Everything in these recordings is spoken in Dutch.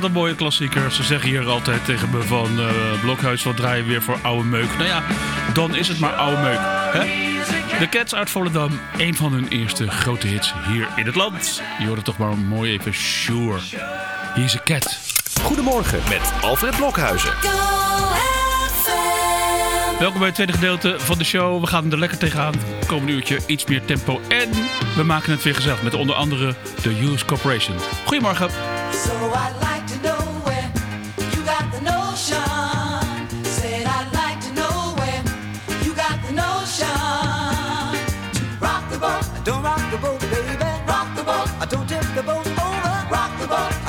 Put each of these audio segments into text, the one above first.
wat een mooie klassieker. Ze zeggen hier altijd tegen me van uh, Blokhuis, wat draai je weer voor oude meuk? Nou ja, dan is het maar oude meuk. Hè? De Cats uit Volendam, een van hun eerste grote hits hier in het land. Je hoort het toch maar mooi even sure. Hier is een cat. Goedemorgen met Alfred Blokhuizen. Welkom bij het tweede gedeelte van de show. We gaan er lekker tegenaan. Komende uurtje iets meer tempo. En we maken het weer gezellig met onder andere de Use Corporation. Goedemorgen. So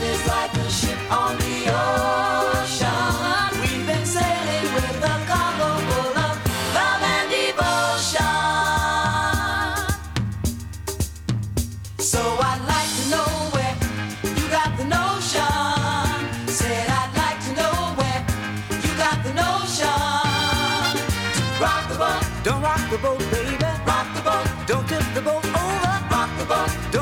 A ship on the ocean. We've been sailing with a cargo. Full of love and. So I'd like to know where you got the notion. Said I'd like to know where you got the notion. Rock the boat, don't rock the boat, baby. Rock the boat. Don't tip the boat over. Rock the boat. Don't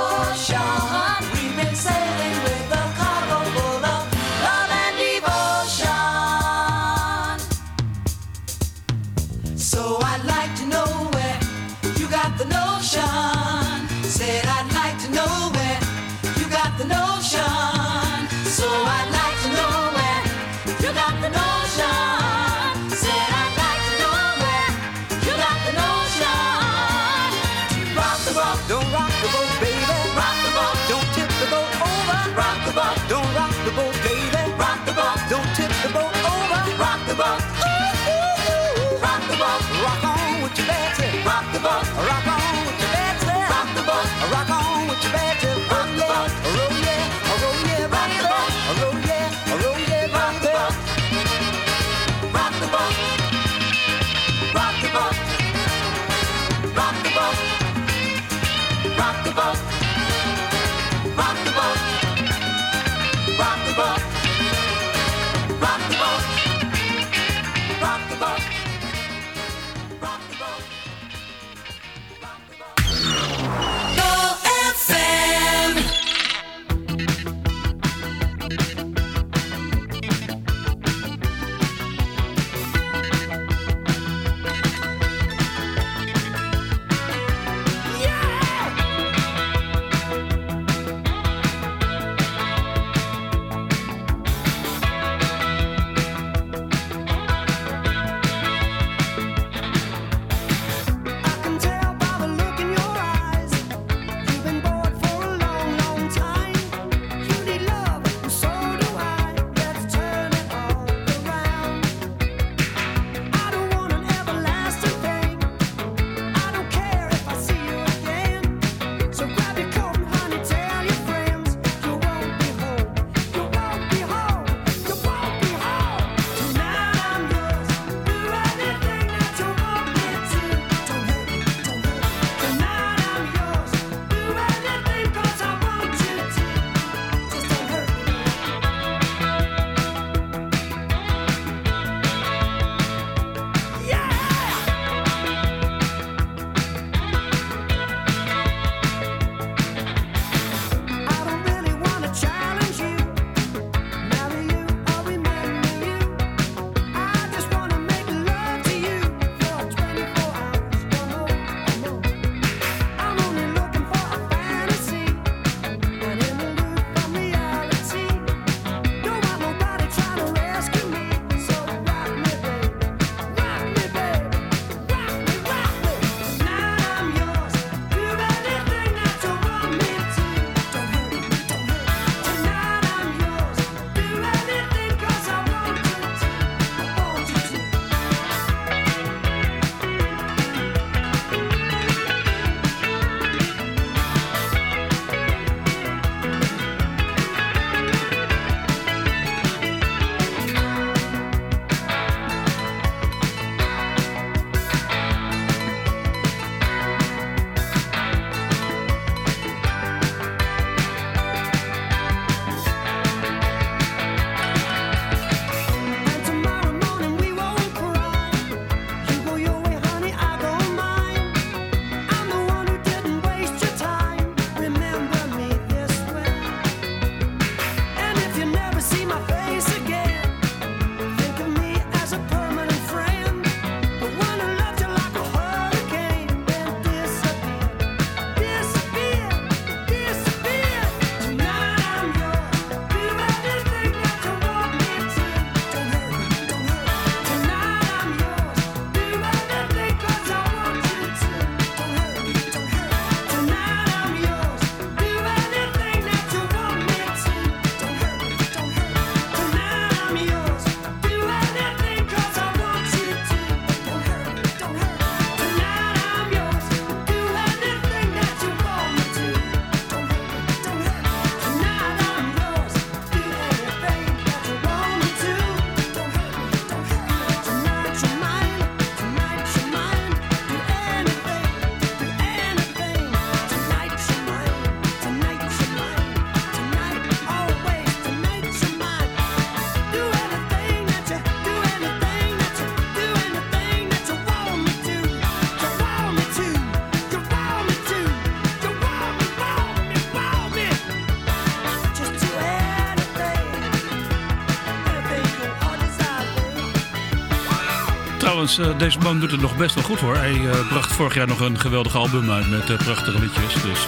Trouwens, uh, deze man doet het nog best wel goed hoor. Hij uh, bracht vorig jaar nog een geweldig album uit met uh, prachtige liedjes. Dus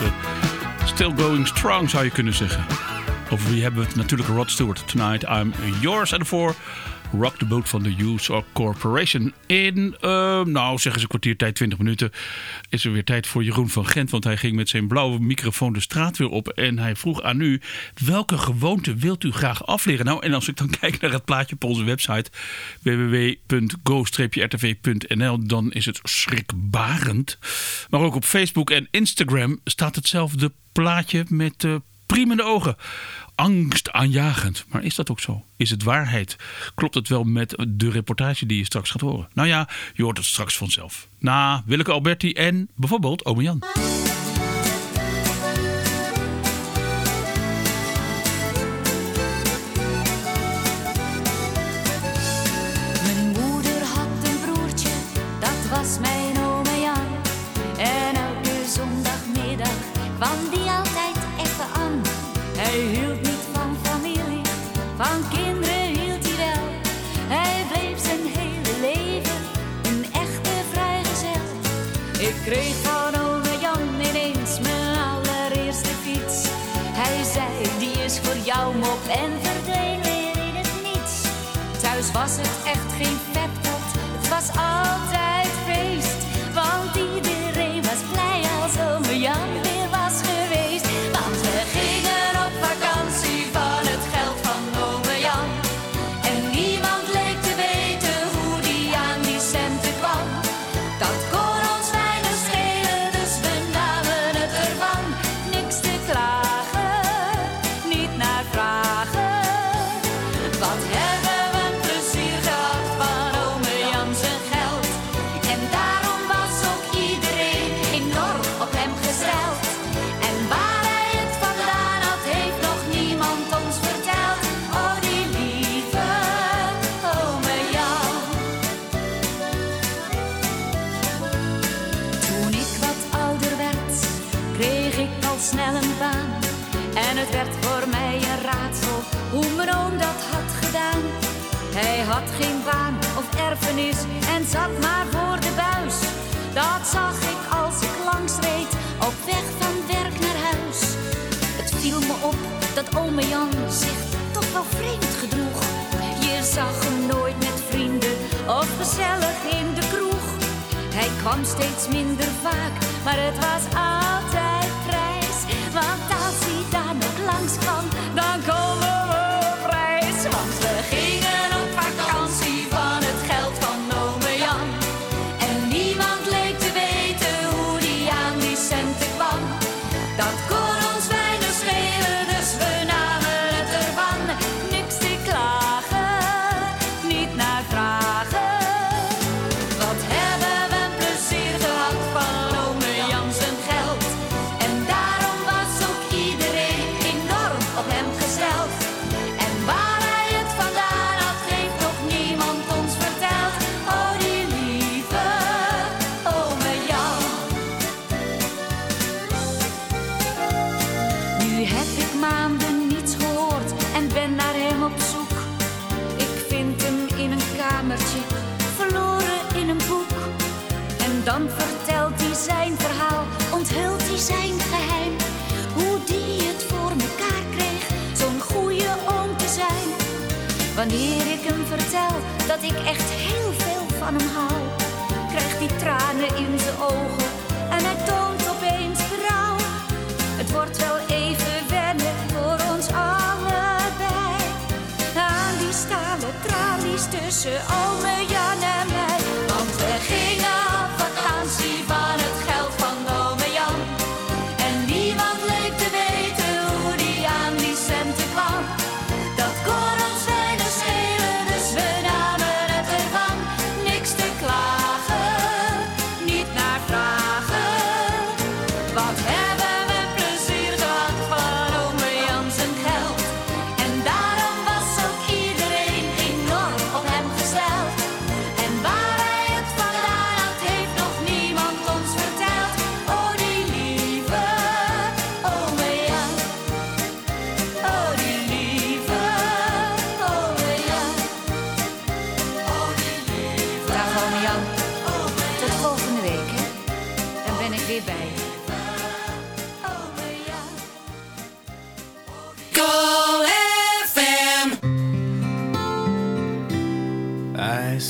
still going strong zou je kunnen zeggen. Over wie hebben we het? Natuurlijk Rod Stewart. Tonight I'm yours. En voor Rock the Boat van de Use Corporation. In, uh, nou zeggen ze een kwartier tijd, 20 minuten, is er weer tijd voor Jeroen van Gent. Want hij ging met zijn blauwe microfoon de straat weer op. En hij vroeg aan u, welke gewoonte wilt u graag afleren? Nou, en als ik dan kijk naar het plaatje op onze website www.go-rtv.nl, dan is het schrikbarend. Maar ook op Facebook en Instagram staat hetzelfde plaatje met uh, priemende ogen angstaanjagend. Maar is dat ook zo? Is het waarheid? Klopt het wel met de reportage die je straks gaat horen? Nou ja, je hoort het straks vanzelf. Na Willeke Alberti en bijvoorbeeld Ome Jan. Kreeg van ome Jan ineens mijn allereerste fiets. Hij zei, die is voor jou mop en verdween weer in het niets. Thuis was het echt geen peptot, het was altijd en zat maar voor de buis. Dat zag ik als ik langs reed op weg van werk naar huis. Het viel me op dat ome Jan zich toch wel vreemd gedroeg. Je zag hem nooit met vrienden of gezellig in de kroeg. Hij kwam steeds minder vaak, maar het was altijd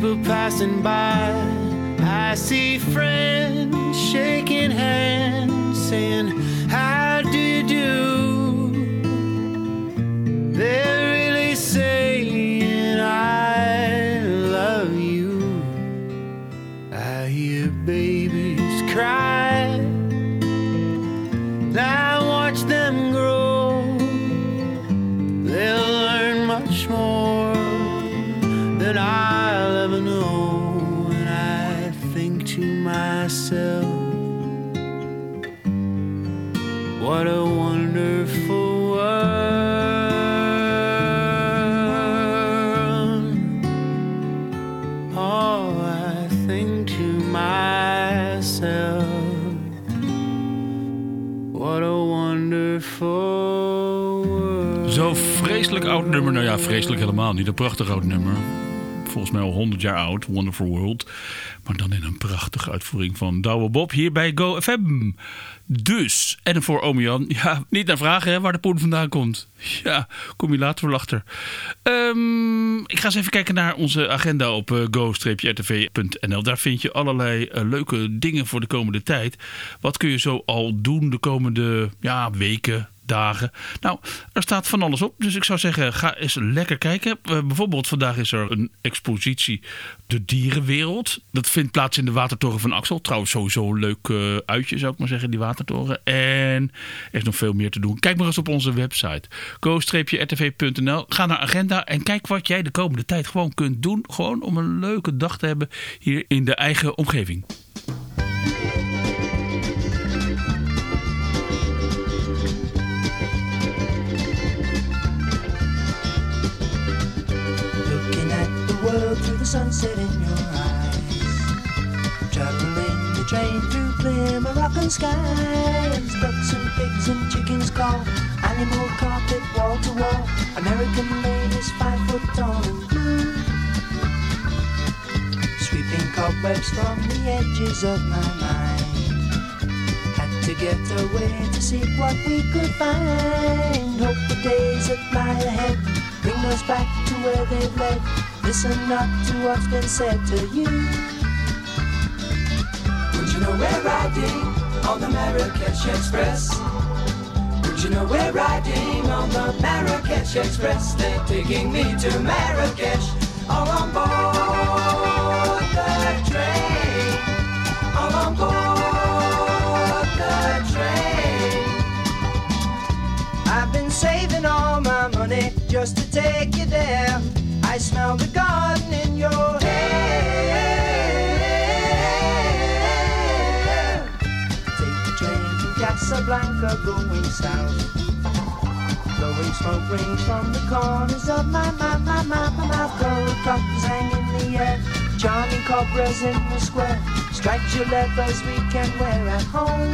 people passing by. I see friends shaking hands, saying, what a wonderful world. Oh, I think to myself, what a wonderful world. Zo vreselijk oud nummer. Nou ja, vreselijk helemaal niet. Een prachtig oud nummer. Volgens mij al 100 jaar oud. Wonderful World. Maar dan in een prachtige uitvoering van Douwe Bob hier bij Go FM. Dus, en voor Ome Jan. Ja, niet naar vragen waar de poen vandaan komt. Ja, kom je later wel achter. Ehm, ik ga eens even kijken naar onze agenda op eh, go-rtv.nl. Daar vind je allerlei eh, leuke dingen voor de komende tijd. Wat kun je zo al doen de komende ja, weken, dagen. Nou, er staat van alles op. Dus ik zou zeggen, ga eens lekker kijken. Eh, bijvoorbeeld vandaag is er een expositie De Dierenwereld. Dat vindt plaats in de Watertoren van Axel. Trouwens sowieso een leuk eh, uitje zou ik maar zeggen, die Watertoren. En er is nog veel meer te doen. Kijk maar eens op onze website. go-rtv.nl Ga naar agenda en kijk wat jij de komende tijd gewoon kunt doen. Gewoon om een leuke dag te hebben hier in de eigen omgeving. Sunset in your eyes. Traveling the train through clear Moroccan skies. Ducks and pigs and chickens call. Animal carpet wall to wall. American ladies five foot tall and blue. Sweeping cobwebs from the edges of my mind. Had to get away to seek what we could find. Hope the days that lie ahead bring us back to where they've led. Listen not to what's been said to you. Would you know we're riding on the Marrakesh Express? Would you know we're riding on the Marrakesh Express? They're taking me to Marrakesh, all on board the train, all on board the train. I've been saving all my money just to take you there. I smell the garden in your hair. Take the train to Casablanca going south. Blowing smoke rings from the corners of my, my, my, my, my mouth. Gold cockles hang in the air. Charming cobras in the square. Striped leathers we can wear at home.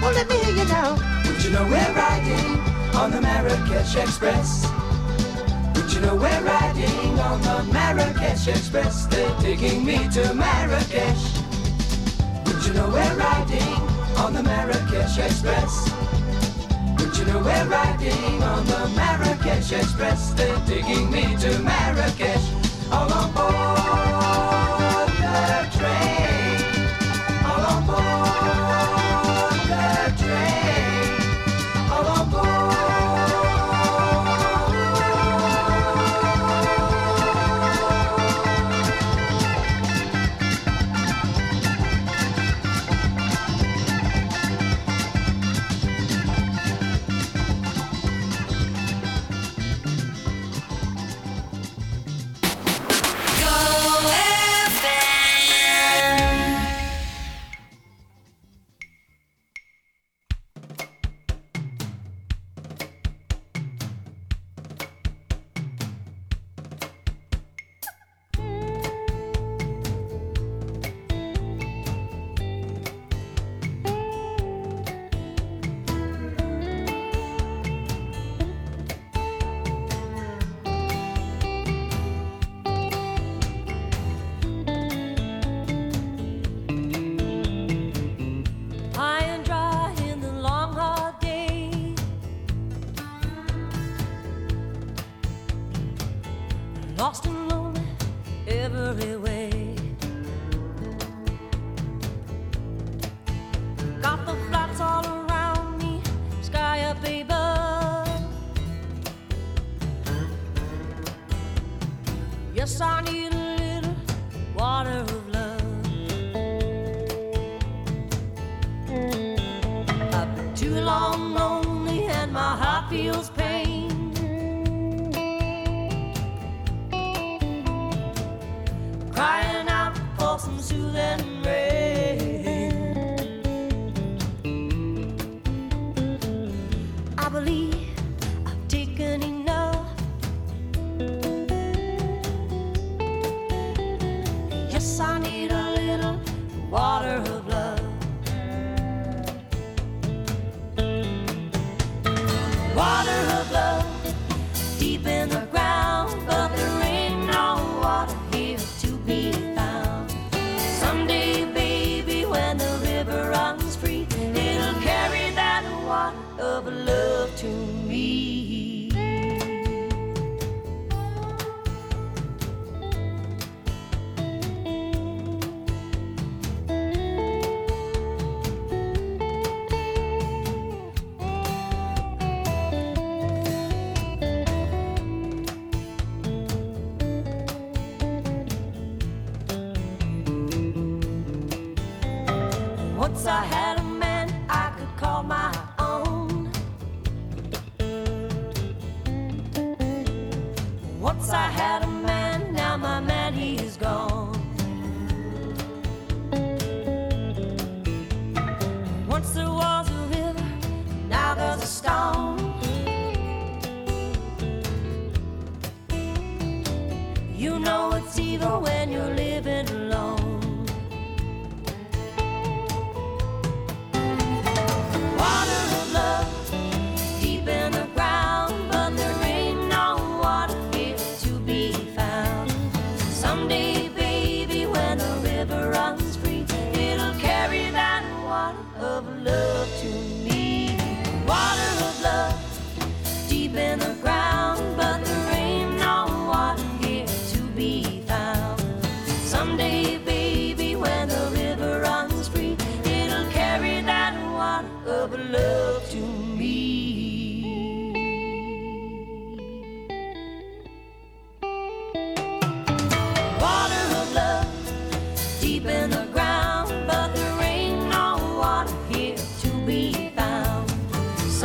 Well, let me hear you now. Would you know we're riding on the Marrakesh Express? You know we're riding on the Marrakesh Express? They're taking me to Marrakesh. Would you know we're riding on the Marrakesh Express? Would you know we're riding on the Marrakesh Express? They're taking me to Marrakesh. All on board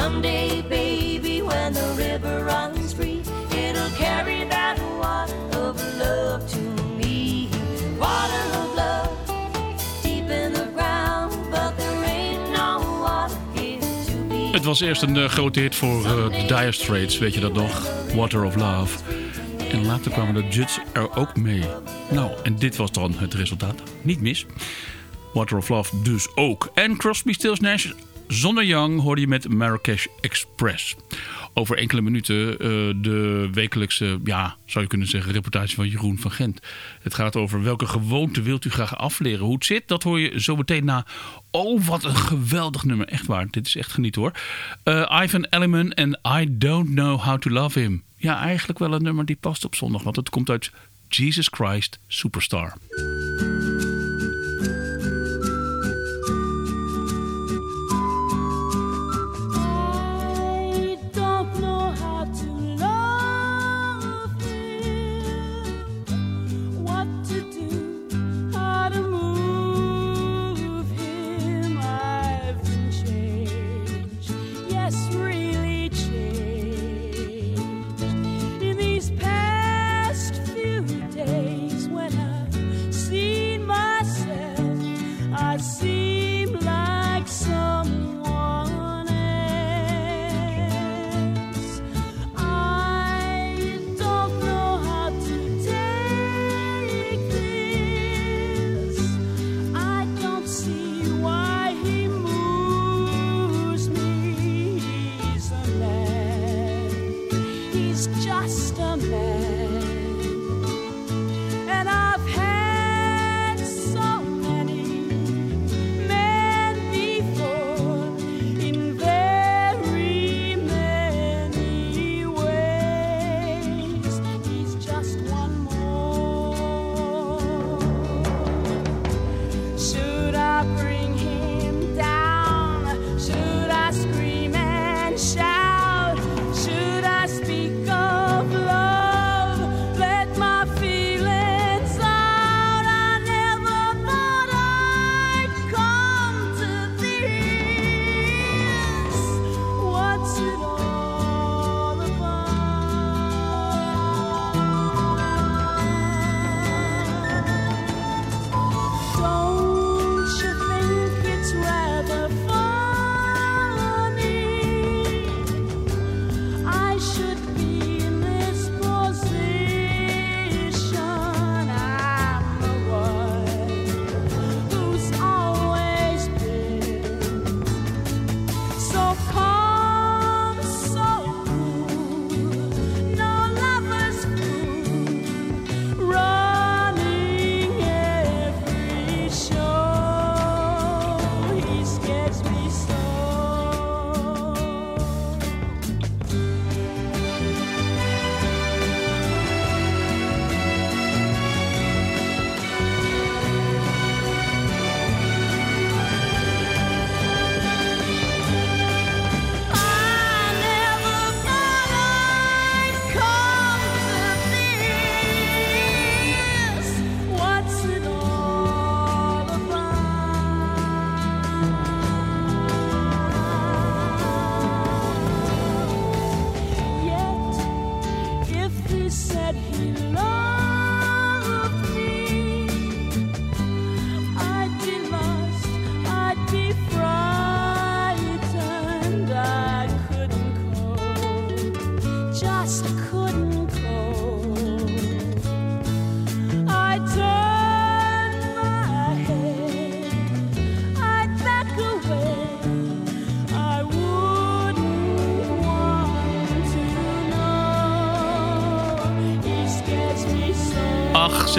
Someday, baby, when the river runs free, it'll carry that water of love to me. Water of love, deep in the ground, but there ain't no water here to be Het was eerst een eh, grote hit voor eh, de Dire Straits, weet je dat nog? Water of Love. En later kwamen de Judds er ook mee. Nou, en dit was dan het resultaat. Niet mis. Water of Love dus ook. En Crosby, Stills, Nash, zonder Young hoorde je met Marrakesh Express. Over enkele minuten eh, de wekelijkse, ja, zou je kunnen zeggen, reportage van Jeroen van Gent. Het gaat over welke gewoonte wilt u graag afleren. Hoe het zit, dat hoor je zo meteen na. Oh, wat een geweldig nummer. Echt waar, dit is echt geniet hoor. Eh, Ivan Elliman en I Don't Know How to Love Him. Ja, eigenlijk wel een nummer die past op zondag, want het komt uit Jesus Christ Superstar. just a man.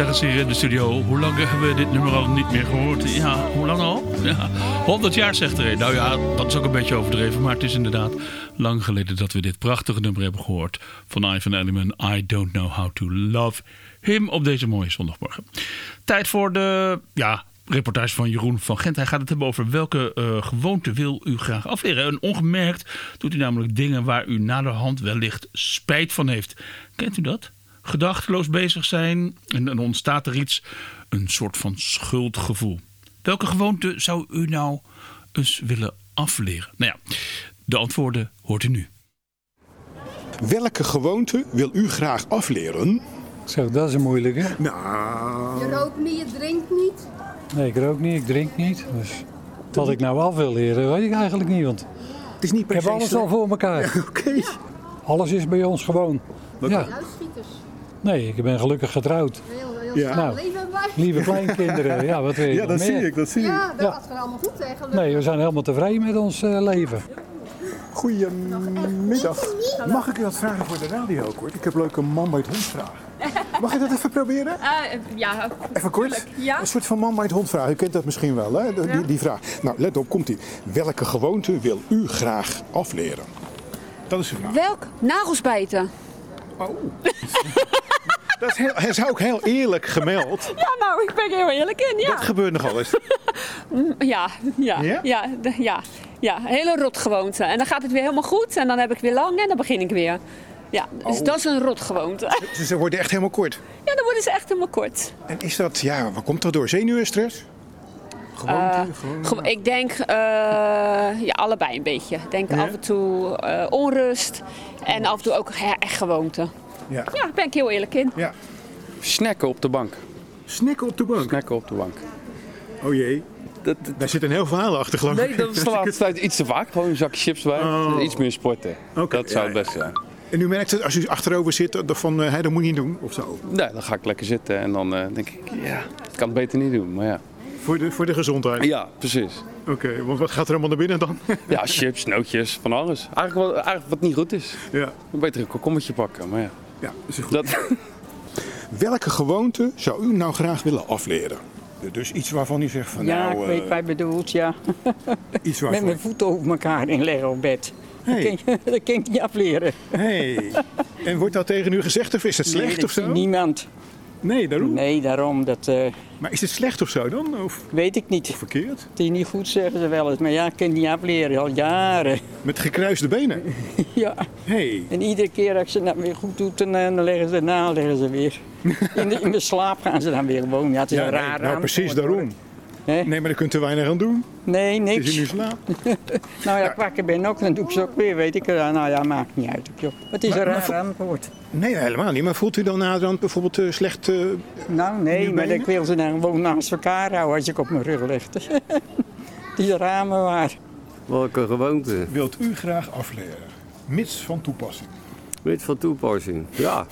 Zeggen ze hier in de studio, hoe lang hebben we dit nummer al niet meer gehoord? Ja, hoe lang al? Ja, 100 jaar zegt er een. Nou ja, dat is ook een beetje overdreven, maar het is inderdaad lang geleden dat we dit prachtige nummer hebben gehoord van Ivan Elliman. I don't know how to love him op deze mooie zondagmorgen. Tijd voor de, ja, reportage van Jeroen van Gent. Hij gaat het hebben over welke eh, gewoonte wil u graag afleren. En ongemerkt doet u namelijk dingen waar u naderhand wellicht spijt van heeft. Kent u dat? Gedachteloos bezig zijn en dan ontstaat er iets, een soort van schuldgevoel. Welke gewoonte zou u nou eens willen afleren? Nou ja, de antwoorden hoort u nu. Welke gewoonte wil u graag afleren? Zo, dat is een moeilijke. Nou, Je rookt niet, je drinkt niet. Nee, ik rook niet, ik drink niet. Dus wat ik nou af wil leren, weet ik eigenlijk niet. Want het is niet ik per heb alles al voor elkaar. Oké. Alles is bij ons gewoon. Ja. Nee, ik ben gelukkig getrouwd. Heel, heel Ja. Nou. Lieve kleinkinderen, ja, wat wil je Ja, dat zie ik, dat zie ik. Ja, dat Ja. gaat er allemaal goed tegen. Nee, we zijn helemaal tevreden met ons eh, leven. Goedemiddag. Mag ik u wat vragen voor de radio kort? Ik heb leuke man bij het hond vragen. Mag ik dat even proberen? ja, Even kort? Ja. Een soort van man bij het hond vragen. U kent dat misschien wel, hè? Die, die, die vraag. Nou, let op, komt ie. Welke gewoonte wil u graag afleren? Dat is de vraag. Welk? Nagels bijten. Dat is, heel, hij is ook heel eerlijk gemeld. Ja, nou, ik ben heel eerlijk in, ja. Dat gebeurt nogal eens. Ja, ja, Ja? ja, ja, ja, hele rotgewoonte. En dan gaat het weer helemaal goed en dan heb ik weer lang en dan begin ik weer. Ja, dus dat is een rotgewoonte. Dus ze worden echt helemaal kort. Ja, dan worden ze echt helemaal kort. En is dat, ja, waar komt dat door? Zenuwenstress? Gewoonte? gewoon... Ge- Ik denk, eh, ja, allebei een beetje. Ik denk af en toe eh, onrust en af en toe ook ja, echt gewoonte. Ja. Ja, daar ben ik heel eerlijk in. ja. Snacken op de bank. Snikken op de bank. Snacken op de bank. Oh jee. Dat, Daar zit een heel verhaal achter, geloof ik. nee, dat is de laatste tijd iets te vaak. Gewoon een zakje chips bij. Oh. Iets meer sporten. Dat zou ja, het beste zijn. En u merkt het als u achterover zit, dat van, eh, hè, dat moet je niet doen, of zo. Nee, dan ga ik lekker zitten en dan eh, denk ik, ja, ik kan het beter niet doen. Maar ja, Voor de, voor de gezondheid. ja precies. Oké, want wat gaat er allemaal naar binnen dan? Ja, chips, nootjes, van alles. Eigenlijk wat, eigenlijk wat niet goed is. ja. Een beter een komkommetje pakken, maar ja. Ja, dat is goed. Dat, Welke gewoonte zou u nou graag willen afleren? Dus iets waarvan u zegt van Ja, nou, ik weet eh, wat je bedoelt, ja. iets Met mijn voeten over elkaar in leggen op bed. Hey. Dat, kan, dat ik niet afleren. Hey. En wordt dat tegen u gezegd of is het slecht nee, dat of zo? niemand. Nee, daarom. Nee, daarom, dat eh, Maar is het slecht of zo dan? Of weet ik niet. verkeerd? Het is niet goed, zeggen ze wel eens. Maar ja, ik kan het niet afleren, al jaren. Met gekruiste benen? Ja. Hey. En iedere keer als ze dat weer goed doet, dan, eh, dan leggen ze na, leggen ze weer. In de, in de slaap gaan ze dan weer gewoon. Ja, het is Ja, een nee, raar nou, precies daarom. Nee, maar daar kunt u weinig aan doen. Nee, Het is in niks. uw slaap. Nou ja, ik wakker ben ook, dan doe ik ze ook weer, weet ik. eh, Nou ja, maakt niet uit. joh. Het is Maar- een maar raar antwoord. Nee, helemaal niet. Maar voelt u dan naderhand bijvoorbeeld eh, slecht... eh, Nou, nee, Nu maar ik wil ze dan gewoon naast elkaar houden als ik op mijn rug lig. Die ramen waar. Welke gewoonte? wilt u graag afleren? Mits van toepassing. Met van toepassing. Ja.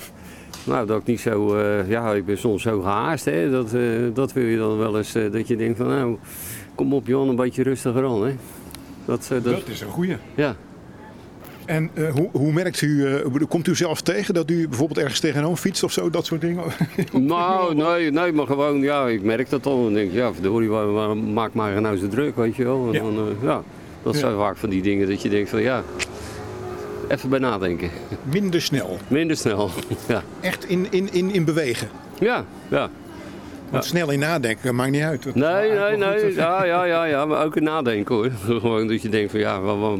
Nou, dat ik niet zo... eh, ja, ik ben soms zo gehaast, hè. Dat, eh, dat wil je dan wel eens... eh, dat je denkt van, nou, kom op Jan, een beetje rustiger aan, hè. Dat, dat, Dat is een goeie. ja. En hoe, hoe merkt u, komt u zelf tegen dat u bijvoorbeeld ergens tegenaan fietst of zo, dat soort dingen? Nou, nee, nee, maar gewoon, ja, ik merk dat al. En denk, ik, ja, verdorie, maak maar nou zo druk, weet je wel. En Ja. Dan, ja, dat Ja. zijn vaak van die dingen dat je denkt van, ja, even bij nadenken. Minder snel. Minder snel. ja. Echt in, in, in, in bewegen. Ja, ja. Want snel in nadenken, dat maakt niet uit. Dat Nee, nee, nee. goed. Ja, ja, ja, ja, maar ook in nadenken hoor. Gewoon dat je denkt van ja, wat,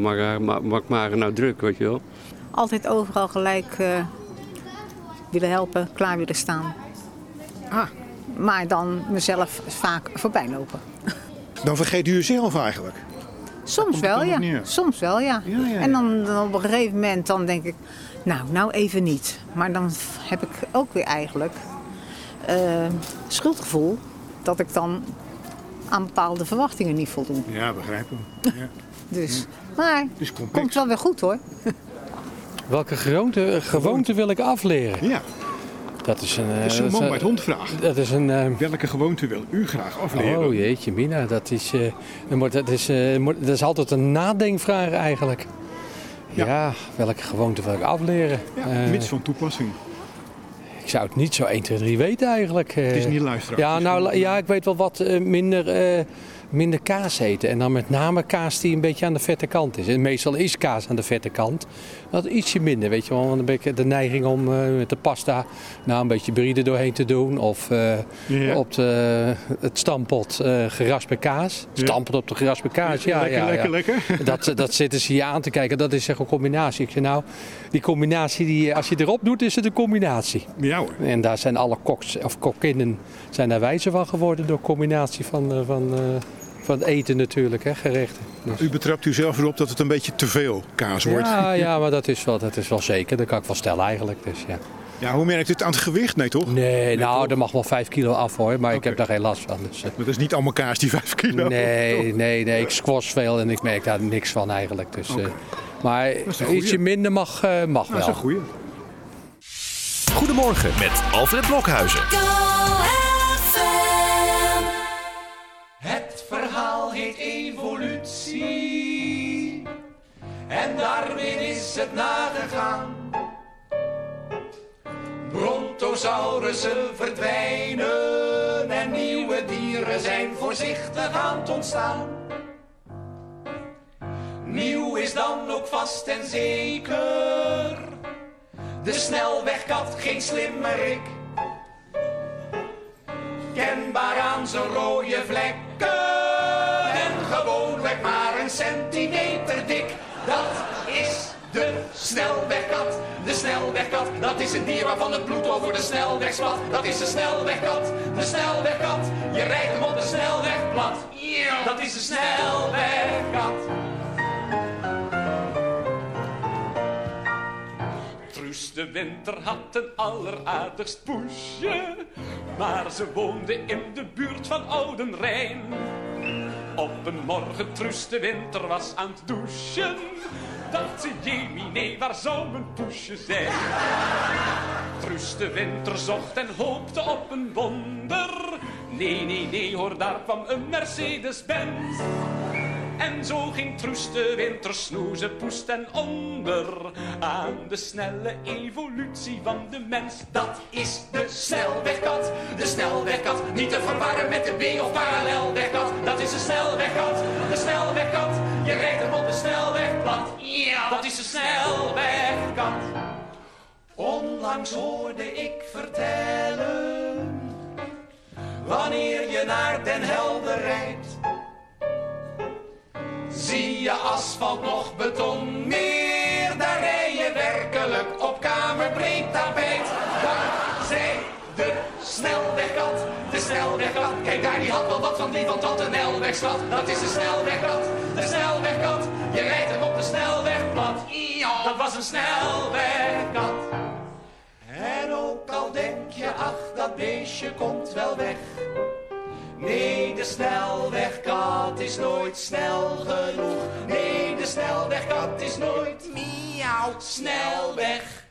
maak, maar nou druk, weet je wel. Altijd overal gelijk eh, willen helpen, klaar willen staan. Ah. Maar dan mezelf vaak voorbij lopen. Dan vergeet u uzelf eigenlijk. Soms wel, ja. Soms wel, ja. Ja, ja, ja. En dan, dan op een gegeven moment dan denk ik, nou, nou even niet. Maar dan heb ik ook weer eigenlijk eh, schuldgevoel dat ik dan aan bepaalde verwachtingen niet voldoen. Ja, begrijp hem. Ja. Dus, maar complex. komt wel weer goed hoor. Welke gewoonte, gewoonte wil ik afleren? Ja, Dat is een... eh, dat is een dat man is bij het een- hond vraag. Dat is een... eh, Welke gewoonte wil u graag afleren? Oh jeetje, Mina, dat is, eh, wordt- dat, is, eh, dat is altijd een nadenkvraag eigenlijk. Ja, Ja. welke gewoonte wil ik afleren? Ja, Eh, mits van toepassing. ik zou het niet zo 1, 2, 3 weten eigenlijk. Het is Eh, niet luisteren. Ja, nou ja, ik weet wel wat eh, minder, eh, minder kaas eten. En dan met name kaas die een beetje aan de vette kant is. En meestal is kaas aan de vette kant. Dat ietsje minder, weet je wel. Want dan heb ik de neiging om eh, met de pasta nou een beetje bride doorheen te doen. Of eh, Ja. op de, het stampot eh geraspe kaas. Ja. Stampot op de geraspe kaas, ja. Lekker, ja, lekker, lekker. Dat, dat zitten ze je aan te kijken. Dat is zeg een combinatie. Ik zeg nou, die combinatie, die, als je erop doet, is het een combinatie. Ja hoor. En daar zijn alle koks of kokkinnen zijn daar wijzer van geworden door combinatie van, van, van het eten natuurlijk, hè, gerechten. Dus- U betrapt u zelf erop dat het een beetje te veel kaas wordt. ja, ja, maar dat is, wel, dat is wel zeker. Dat kan ik wel stellen eigenlijk. Dus, ja. Ja, hoe merkt u het aan het gewicht? Nee, toch? Nee, nou, er mag wel 5 kilo af hoor, maar ik heb daar geen last van. Dus, eh, Dat is niet allemaal kaas die 5 kilo. nee, nee, nee, ik squash veel en ik merk daar niks van eigenlijk. Dus, eh, maar ietsje minder mag, eh, mag Dat is wel. een goeie. Goedemorgen met Alfred Blokhuizen. Het verhaal heet evolutie. En daarin is het nagegaan. Brontosaurussen verdwijnen en nieuwe dieren zijn voorzichtig aan het ontstaan. Nieuw is dan ook vast en zeker. De snelwegkat, geen slimmerik. Kenbaar aan zijn rode vlekken. En gewoonlijk maar een centimeter dik. Dat is de snelwegkat. De snelwegkat, dat is een dier waarvan het bloed over de snelweg spat. Dat is de snelwegkat, de snelwegkat. Je rijdt hem op de snelweg plat. Dat is de snelwegkat. De Winter had een alleraardigst poesje, maar ze woonde in de buurt van Oudenrijn. Op een morgen Truus de Winter was aan het douchen, dacht ze, jemine, waar zou mijn poesje zijn? Truus Winter zocht en hoopte op een wonder. Nee, nee, nee, hoor, daar kwam een Mercedes-Benz. En zo ging Truus de winter poest en onder aan de snelle evolutie van de mens. Dat is de snelwegkat, de snelwegkat. Niet te verwarren met de B of parallelwegkat. Dat is de snelwegkat, de snelwegkat. Je rijdt hem op de snelweg plat. Ja, dat is de snelwegkat. Onlangs hoorde ik vertellen, wanneer je naar Den Helder rijdt. Zie je asfalt nog beton meer, daar rij je werkelijk op kamerbreed tapijt. Dankzij de snelwegkat, de snelwegkat. Kijk daar, die had wel wat van die van tot de Nelwegstad. Dat is de snelwegkat, de snelwegkat. Je rijdt hem op de snelweg plat. Dat was een snelwegkat. En ook al denk je, ach, dat beestje komt wel weg. Nee, de snelwegkat is nooit snel genoeg. Nee, de snelwegkat is nooit miauw snelweg.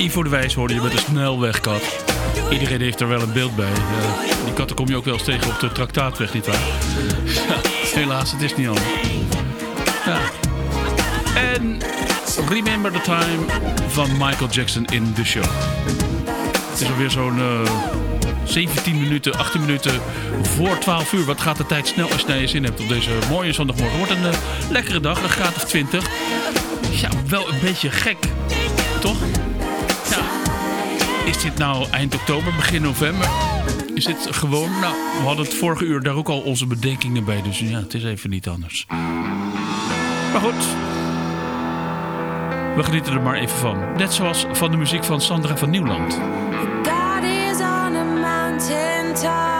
Ivo de Wijs hoorde je met een snelwegkat. Iedereen heeft er wel een beeld bij. Eh, die katten kom je ook wel eens tegen op de traktaatweg, nietwaar? Ja, helaas, het is niet anders. En Remember the Time van Michael Jackson in The Show. Het is alweer zo'n eh, 17 minuten, 18 minuten voor 12 uur. Wat gaat de tijd snel als je je zin hebt op deze mooie zondagmorgen. Wordt een eh, lekkere dag, een graad of 20. Ja, wel een beetje gek, toch? Is dit nou eind oktober, begin november? Is dit gewoon... Nou, we hadden het vorige uur daar ook al onze bedenkingen bij. Dus ja, het is even niet anders. Maar goed. We genieten er maar even van. Net zoals van de muziek van Sandra van Nieuwland. God is on a mountain top,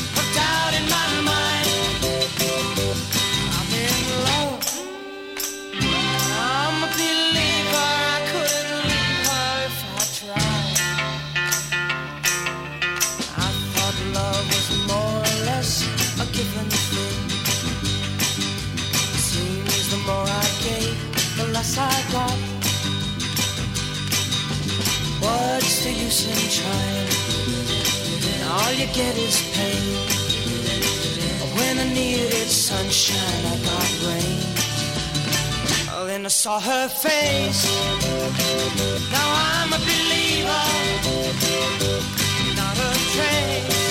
Get is pain. When I needed sunshine, I got rain. Oh, then I saw her face. Now I'm a believer. Not a trace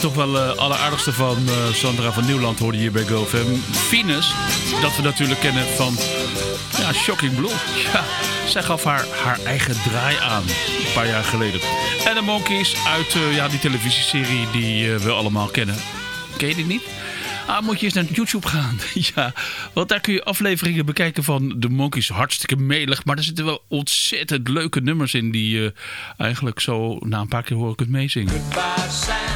Toch wel eh alleraardigste van eh, Sandra van Nieuwland hoorde hier bij GoFam. Venus, dat we natuurlijk kennen van ja, Shocking Blue. Zij gaf haar, haar eigen draai aan, een paar jaar geleden. En de Monkeys uit eh, ja, die televisieserie die we allemaal kennen. Ken je die niet? Ah, moet je eens naar YouTube gaan. ja, want daar kun je afleveringen bekijken van de Monkeys. Hartstikke melig, maar er zitten wel ontzettend leuke nummers in... die je eigenlijk zo na een paar keer hoor kunt meezingen. Goodbye,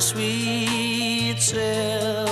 sweet self.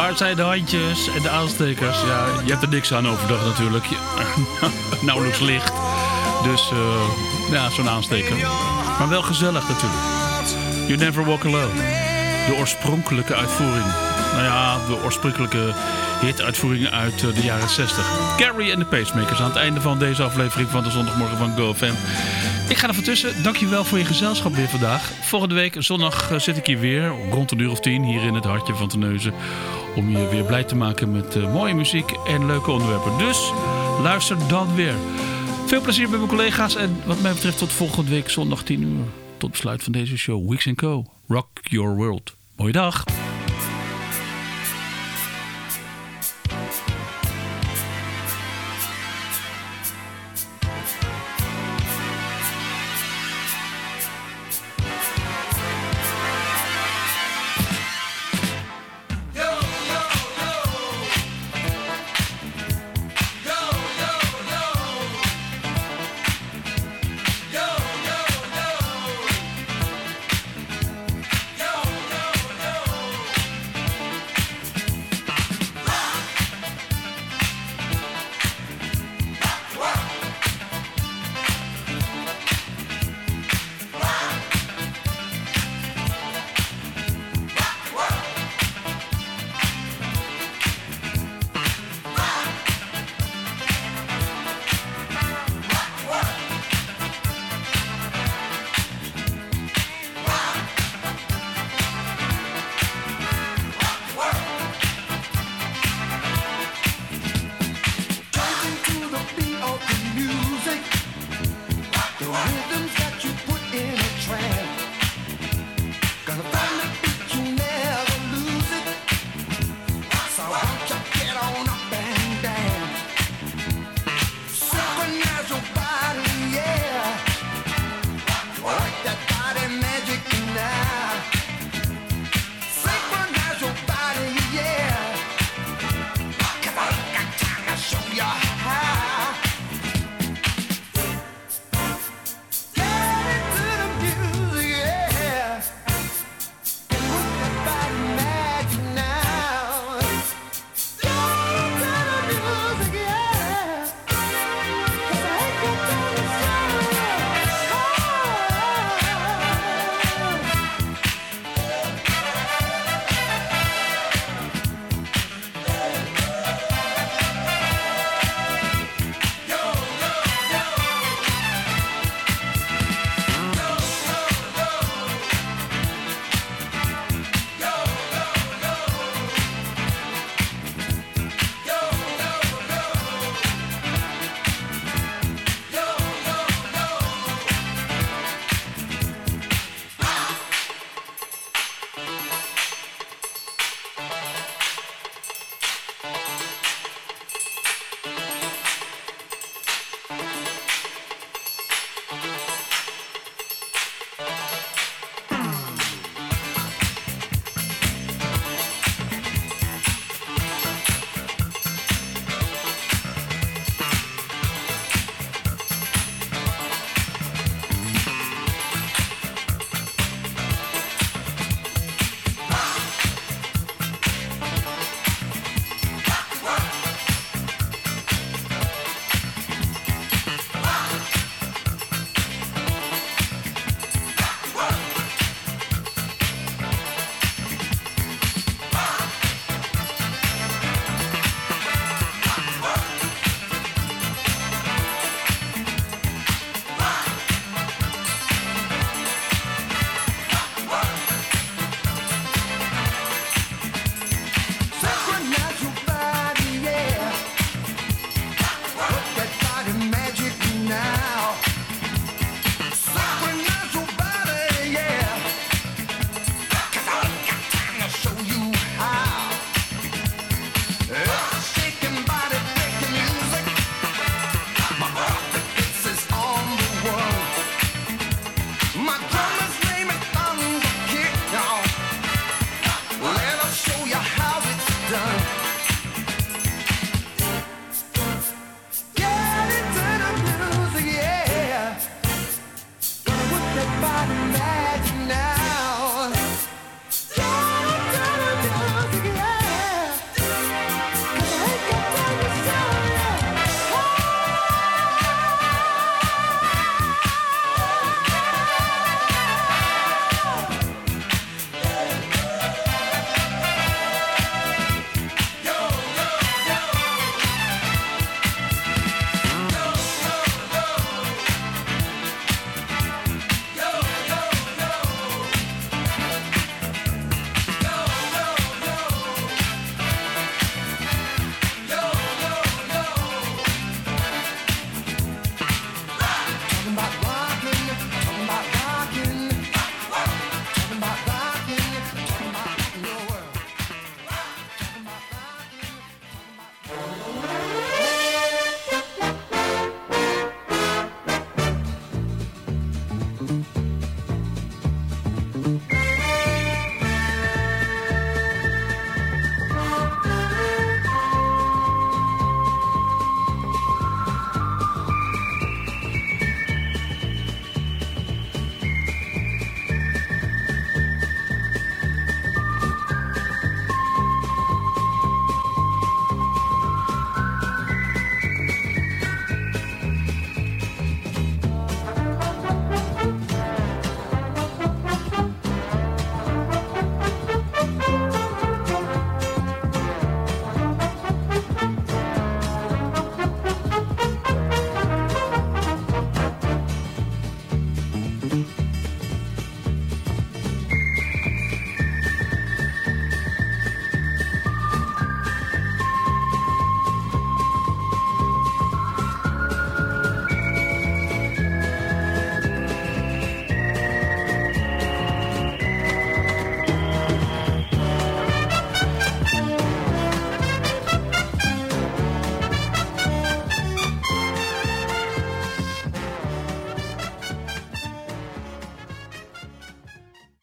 Waar zijn de handjes en de aanstekers? Ja, je hebt er niks aan overdag natuurlijk. Nauwelijks licht. Dus eh, ja, zo'n aansteker. Maar wel gezellig natuurlijk. You Never Walk Alone. De oorspronkelijke uitvoering. Nou ja, de oorspronkelijke hituitvoering uit eh, de jaren 60. Carrie en de Pacemakers aan het einde van deze aflevering van de zondagmorgen van GoFam. Ik ga er van tussen. Dankjewel voor je gezelschap weer vandaag. Volgende week, zondag, eh, zit ik hier weer rond een uur of tien. Hier in het hartje van Terneuzen. Om je weer blij te maken met eh, mooie muziek en leuke onderwerpen. Dus luister dan weer. Veel plezier met mijn collega's. En wat mij betreft tot volgende week zondag 10 uur. Tot besluit van deze show. Weeks Co. Rock Your World. Mooie dag.